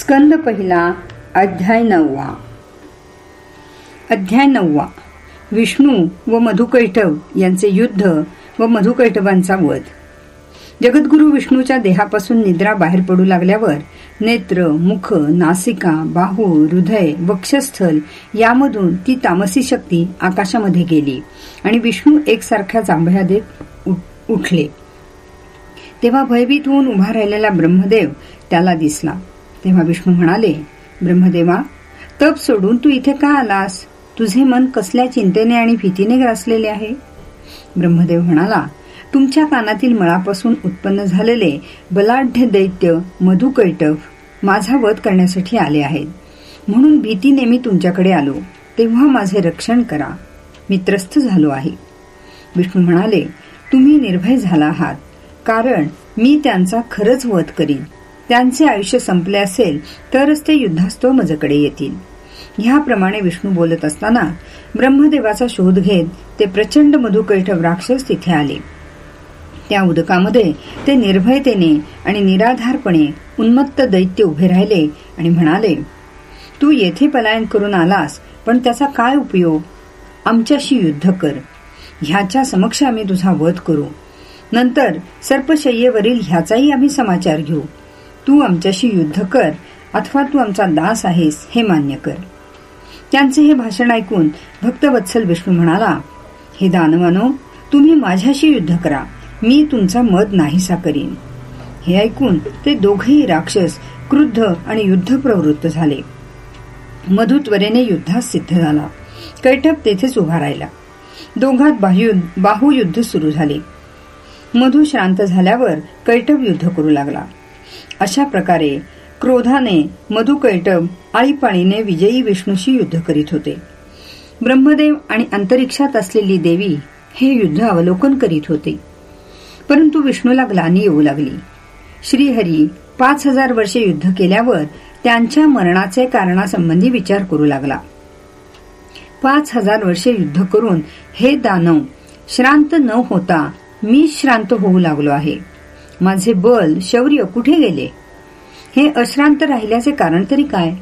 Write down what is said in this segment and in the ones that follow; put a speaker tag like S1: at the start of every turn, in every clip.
S1: स्कंद पहिला अध्याय नववा. अध्याय नववा. विष्णू व मधुकैठव यांचे युद्ध व मधुकैठवांचा वध. जगद्गुरु विष्णूच्या देहापासून निद्रा बाहेर पडू लागल्यावर नेत्र मुख नासिका बाहू हृदय वक्षस्थल यामधून ती तामसी शक्ती आकाशामध्ये गेली आणि विष्णू एकसारख्या जांभळ्या देत उठले. तेव्हा भयभीत होऊन उभा राहिलेला ब्रह्मदेव त्याला दिसला. तेव्हा विष्णू म्हणाले ब्रह्मदेवा तप सोडून तू इथे का आलास? तुझे मन कसल्या चिंतेने आणि भीतीने ग्रासलेले आहे? ब्रह्मदेव म्हणाला तुमच्या कानातील मळापासून उत्पन्न झालेले बलाढ्य दैत्य मधुकैटव माझा वध करण्यासाठी आले आहेत. म्हणून भीतीने मी तुमच्याकडे आलो. तेव्हा माझे रक्षण करा. मी त्रस्त झालो आहे. विष्णू म्हणाले तुम्ही निर्भय झाला आहात. कारण मी त्यांचा खरंच वध करीन. त्यांचे आयुष्य संपले असेल तरच ते युद्धास्तव मजकडे येतील. ह्याप्रमाणे विष्णू बोलत असताना ब्रह्मदेवाचा शोध घेत ते प्रचंड मधुकैठव राक्षस तिथे आले. त्या उदकामध्ये ते निर्भयतेने आणि निराधारपणे उन्मत्त दैत्य उभे राहिले आणि म्हणाले तू येथे पलायन करून आलास पण त्याचा काय उपयोग? आमच्याशी युद्ध कर. ह्याच्या समक्ष आम्ही तुझा वध करू. नंतर सर्पशय्येवरील ह्याचाही आम्ही समाचार घेऊ. तू आमच्याशी युद्ध कर अथवा तू आमचा दास आहेस हे मान्य कर. त्यांचे हे भाषण ऐकून भक्तवत्सल विष्णू म्हणाला हे दानवानो तुम्ही माझ्याशी युद्ध करा. मी तुमचा मत नाहीसा करीन. हे ऐकून ते दोघेही राक्षस क्रुद्ध आणि युद्ध प्रवृत्त झाले. मधुत्वरेने युद्धात सिद्ध झाला. कैठप तेथेच उभा राहिला. दोघात बाहुयुद्ध सुरू झाले. मधु शांत झाल्यावर कैटव युद्ध करू लागला. अशा प्रकारे क्रोधाने मधुकैटभ आळीपाळीने विजयी विष्णूशी युद्ध करीत होते. ब्रह्मदेव आणि अंतरिक्षात असलेली देवी हे युद्ध अवलोकन करीत होते. परंतु विष्णूला ग्लानी येऊ लागली. श्रीहरी पाच हजार वर्षे युद्ध केल्यावर त्यांच्या मरणाचे कारणासंबंधी विचार करू लागला. पाच हजार वर्षे युद्ध करून हे दानव श्रांत न होता मी श्रांत होऊ लागलो आहे. माझे बल शौर्य कुठे गेले? हे अश्रांत राहिल्याचे कारण तरी काय?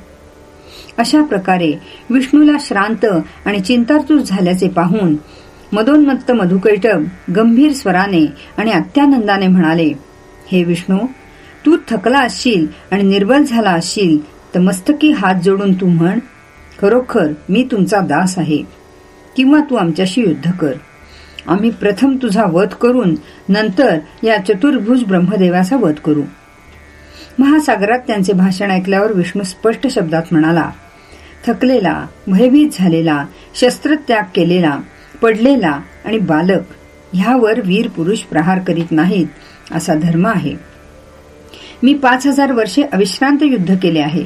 S1: अशा प्रकारे विष्णूला श्रांत आणि चिंतातूर झाल्याचे पाहून मदोन्मत्त मधुकैटव गंभीर स्वराने आणि अत्यानंदाने म्हणाले हे विष्णू तू थकला असशील आणि निर्बल झाला असशील तर मस्तकी हात जोडून तू म्हण खरोखर मी तुमचा दास आहे किंवा तू आमच्याशी युद्ध कर आम्ही प्रथम तुझा वध करून नंतर या चतुर्भुज ब्रह्मदेवाचा वध करू. महासागरात त्यांचे भाषण ऐकल्यावर विष्णू स्पष्ट शब्दात म्हणाला थकलेला भयभीत झालेला शस्त्रत्याग केलेला पडलेला आणि बालक ह्यावर वीर पुरुष प्रहार करीत नाहीत असा धर्म आहे. मी पाच हजार वर्षे अविश्रांत युद्ध केले आहे.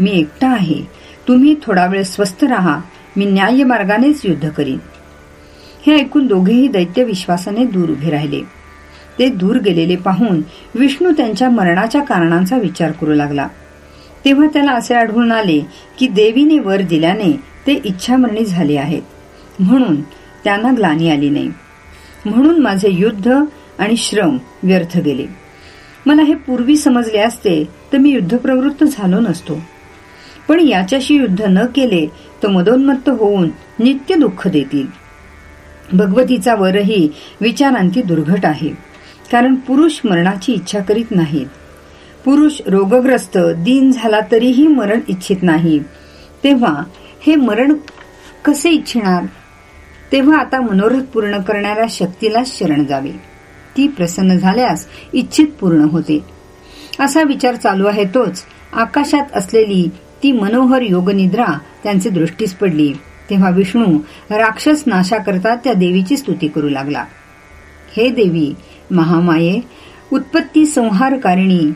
S1: मी एकटा आहे. तुम्ही थोडा वेळ स्वस्थ राहा. मी न्याय मार्गानेच युद्ध करीन. हे ऐकून दोघेही दैत्य विश्वासाने दूर उभे राहिले. ते दूर गेलेले पाहून विष्णू त्यांच्या मरणाच्या कारणांचा विचार करू लागला. तेव्हा त्याला असे आढळून आले की देवीने वर दिल्याने ते इच्छामरणी झाले आहेत. म्हणून त्यांना ग्लानी आली नाही. म्हणून माझे युद्ध आणि श्रम व्यर्थ गेले. मला हे पूर्वी समजले असते तर मी युद्धप्रवृत्त झालो नसतो. पण याच्याशी युद्ध न केले तर मदोन्मत्त होऊन नित्य दुःख देतील. भगवतीचा वरही विचारांती दुर्घट आहे. कारण पुरुष मरणाची इच्छा करीत नाहीत. पुरुष रोगग्रस्त दिन झाला तरीही मरण इच्छित नाही. तेव्हा हे मरण कसे इच्छिणार? तेव्हा आता मनोरथ पूर्ण करणाऱ्या शक्तीला शरण जावे. ती प्रसन्न झाल्यास इच्छित पूर्ण होते. असा विचार चालू आहे तोच. आकाशात असलेली ती मनोहर योगनिद्रा त्यांचे दृष्टीस पडली. तेव्हा विष्णू राक्षस नाशाकरता त्या देवीची स्तुती करू लागला. हे देवी महामाये उत्पत्ती संहारकारिणी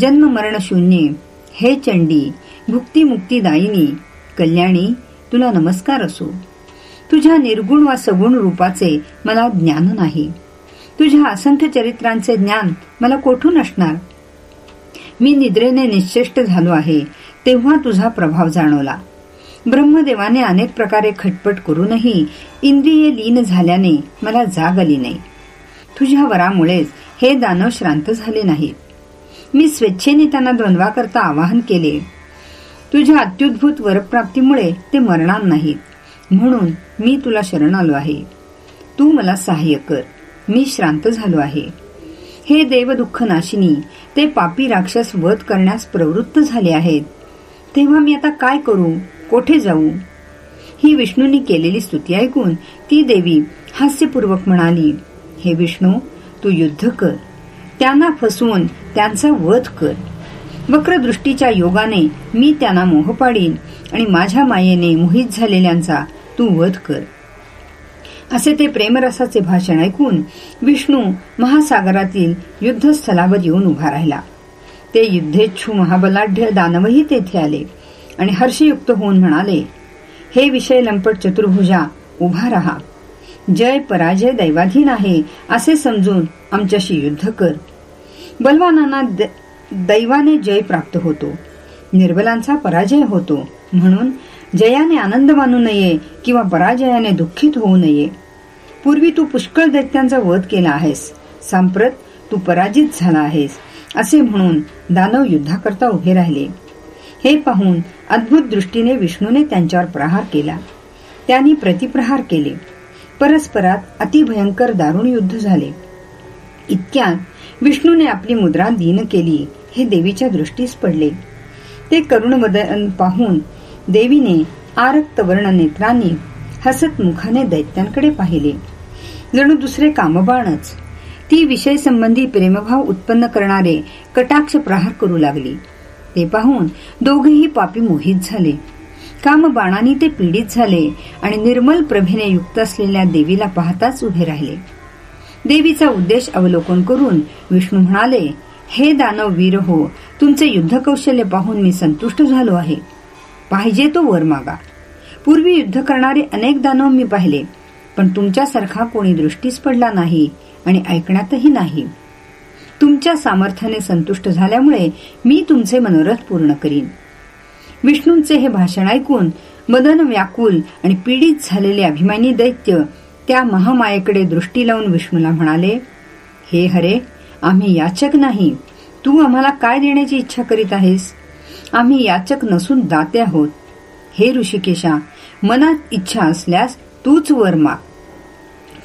S1: जन्म मरण शून्य हे चंडी भुक्ती मुक्तीदायिनी कल्याणी तुला नमस्कार असो. तुझ्या निर्गुण वा सगुण रूपाचे मला ज्ञान नाही. तुझ्या असंख्य चरित्रांचे ज्ञान मला कोठून असणार? मी निद्रेने निश्चेष्ट झालो आहे तेव्हा तुझा प्रभाव जाणवला. ब्रह्मदेवाने अनेक प्रकारे खटपट करूनही इंद्रिये लीन झाल्याने मला जाग आली नाही. तुझ्या वरामुळेच हे दानव श्रांत झाले नाहीत. मी स्वेच्छेने त्यांना द्वंद्वाकरता आवाहन केले. तुझ्या अत्युद्भूत वरप्राप्तीमुळे ते मरणार नाहीत. म्हणून मी तुला शरण आलो आहे. तू मला सहाय्य कर. मी श्रांत झालो आहे. हे देव दुःख नाशिनी ते पापी राक्षस वध करण्यास प्रवृत्त झाले आहेत. तेव्हा मी आता काय करू? कोठे जाऊ? ही विष्णूंनी केलेली स्तुती ऐकून ती देवी हास्यपूर्वक म्हणाली हे विष्णू तू युद्ध कर. त्यांना फसवून त्यांचा वध कर. वक्रदृष्टीच्या योगाने मी त्यांना मोह पाडीन आणि माझ्या मायेने मोहित झालेल्यांचा तू वध कर. असे ते प्रेमरसाचे भाषण ऐकून विष्णू महासागरातील युद्धस्थलावर येऊन उभा राहिला. ते युद्धेच्छू महाबलाढ्य दानवही तेथे आले. आणि हर्षयुक्त होऊन म्हणाले हे विषय लंपट चतुर्भुजा उभा राहा. जय पराजय दैवाधीन आहे असे समजून आमच्याशी युद्ध कर. बलवानांना दैवाने जय प्राप्त होतो. निर्बलांचा पराजय होतो. म्हणून जयाने आनंद मानू नये किंवा पराजयाने दुःखित होऊ नये. पूर्वी तू पुष्कळ दैत्यांचा वध केला आहेस. सांप्रत तू पराजित झाला आहेस. असे म्हणून दानव युद्धाकरता उभे राहिले. हे पाहून अद्भुत दृष्टीने विष्णूने त्यांच्यावर प्रहार केला. त्यांनी प्रतिप्रहार केले. परस्परात अतिभयंकर दारुण युद्ध झाले. इतक्यात विष्णूने आपली मुद्रा दीन केली हे देवीच्या दृष्टीस पडले. ते करुण वदन पाहून देवीने आरक्त वर्ण नेत्रांनी हसत मुखाने दैत्यांकडे पाहिले. जणू दुसरे कामबाणच. ती विषय संबंधी प्रेमभाव उत्पन्न करणारे कटाक्ष प्रहार करू लागली. ते पाहून दोघेही पापी मोहित झाले. काम बाणाने ते पीडित झाले आणि निर्मल प्रभेने युक्त असलेल्या देवीला पाहताच उभे राहिले. देवीचा उद्देश अवलोकन करून विष्णू म्हणाले हे दानव वीर हो तुमचे युद्ध कौशल्य पाहून मी संतुष्ट झालो आहे. पाहिजे तो वर मागा. पूर्वी युद्ध करणारे अनेक दानव मी पाहिले पण तुमच्यासारखा कोणी दृष्टीस पडला नाही आणि ऐकण्यातही नाही. तुमच्या सामर्थ्याने संतुष्ट झाल्यामुळे मी तुमचे मनोरथ पूर्ण करीन. विष्णूंचे हे भाषण ऐकून मदन व्याकुल आणि पीडित झालेले अभिमानी दैत्य त्या महामायेकडे दृष्टी लावून विष्णूला म्हणाले हे हरे आम्ही याचक नाही. तू आम्हाला काय देण्याची इच्छा करीत आहेस? आम्ही याचक नसून दाते आहोत. हे ऋषिकेशा मनात इच्छा असल्यास तूच वर माग.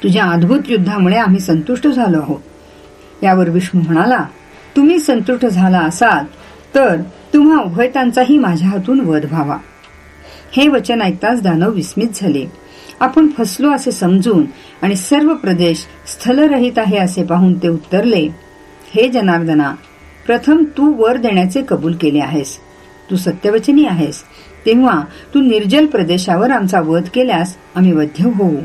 S1: तुझ्या अद्भुत युद्धामुळे आम्ही संतुष्ट झालो आहोत. यावर विष्णू म्हणाला तुम्ही संतुष्ट झाला असाल तर तुम्हा उभयतांचाही माझ्या हातून वध व्हावा. हे वचन ऐकताच दानव विस्मित झाले. आपण फसलो असे समजून आणि सर्व प्रदेश स्थलरहित आहे असे पाहून ते उत्तरले हे जनार्दना प्रथम तू वर देण्याचे कबूल केले आहेस. तू सत्यवचनी आहेस. तेव्हा तू निर्जल प्रदेशावर आमचा वध केल्यास आम्ही वध्य होऊ.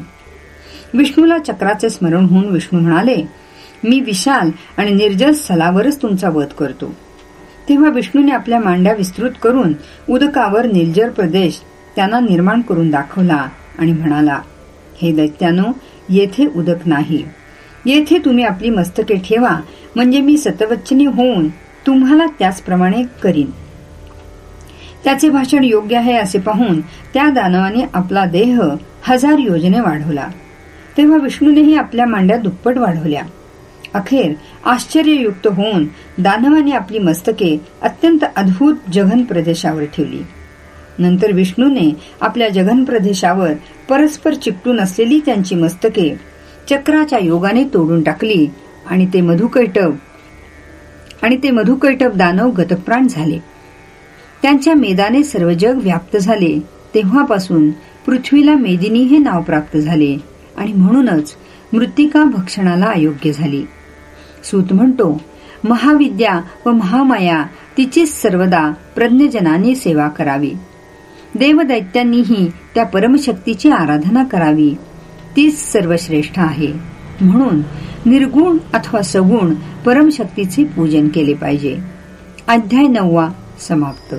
S1: विष्णूला चक्राचे स्मरण होऊन विष्णू म्हणाले मी विशाल आणि निर्जल स्थलावरच तुमचा वध करतो. तेव्हा विष्णूने आपल्या मांड्या विस्तृत करून उदकावर निर्जर प्रदेश त्यांना निर्माण करून दाखवला आणि म्हणाला हे दैत्यानो येथे उदक नाही. येथे तुम्ही आपली मस्तके ठेवा म्हणजे मी सतवच्चनी होऊन तुम्हाला त्याचप्रमाणे करीन. त्याचे भाषण योग्य आहे असे पाहून त्या दानवाने आपला देह हजार योजने वाढवला. तेव्हा विष्णूनेही आपल्या मांड्या दुप्पट वाढवल्या. अखेर आश्चर्ययुक्त होऊन दानवाने आपली मस्तके अत्यंत अद्भुत जघन प्रदेशावर ठेवली. नंतर विष्णूने आपल्या जघन प्रदेशावर परस्पर चिकटून असलेली त्यांची मस्तके चक्राच्या योगाने तोडून टाकली आणि ते मधुकैटव आणि ते मधुकैटव दानव गतप्राण झाले. त्यांच्या मेदाने सर्व जग व्याप्त झाले. तेव्हापासून पृथ्वीला मेदिनी हे नाव प्राप्त झाले आणि म्हणूनच मृत्तिका भक्षणाला अयोग्य झाली. सूत म्हणतो महाविद्या व महामाया तिचीच सर्वदा प्रज्ञजनाने सेवा करावी. देवदैत्यांनीही त्या परमशक्तीची आराधना करावी. तीच सर्वश्रेष्ठ आहे. म्हणून निर्गुण अथवा सगुण परमशक्तीचे पूजन केले पाहिजे. अध्याय नववा समाप्त.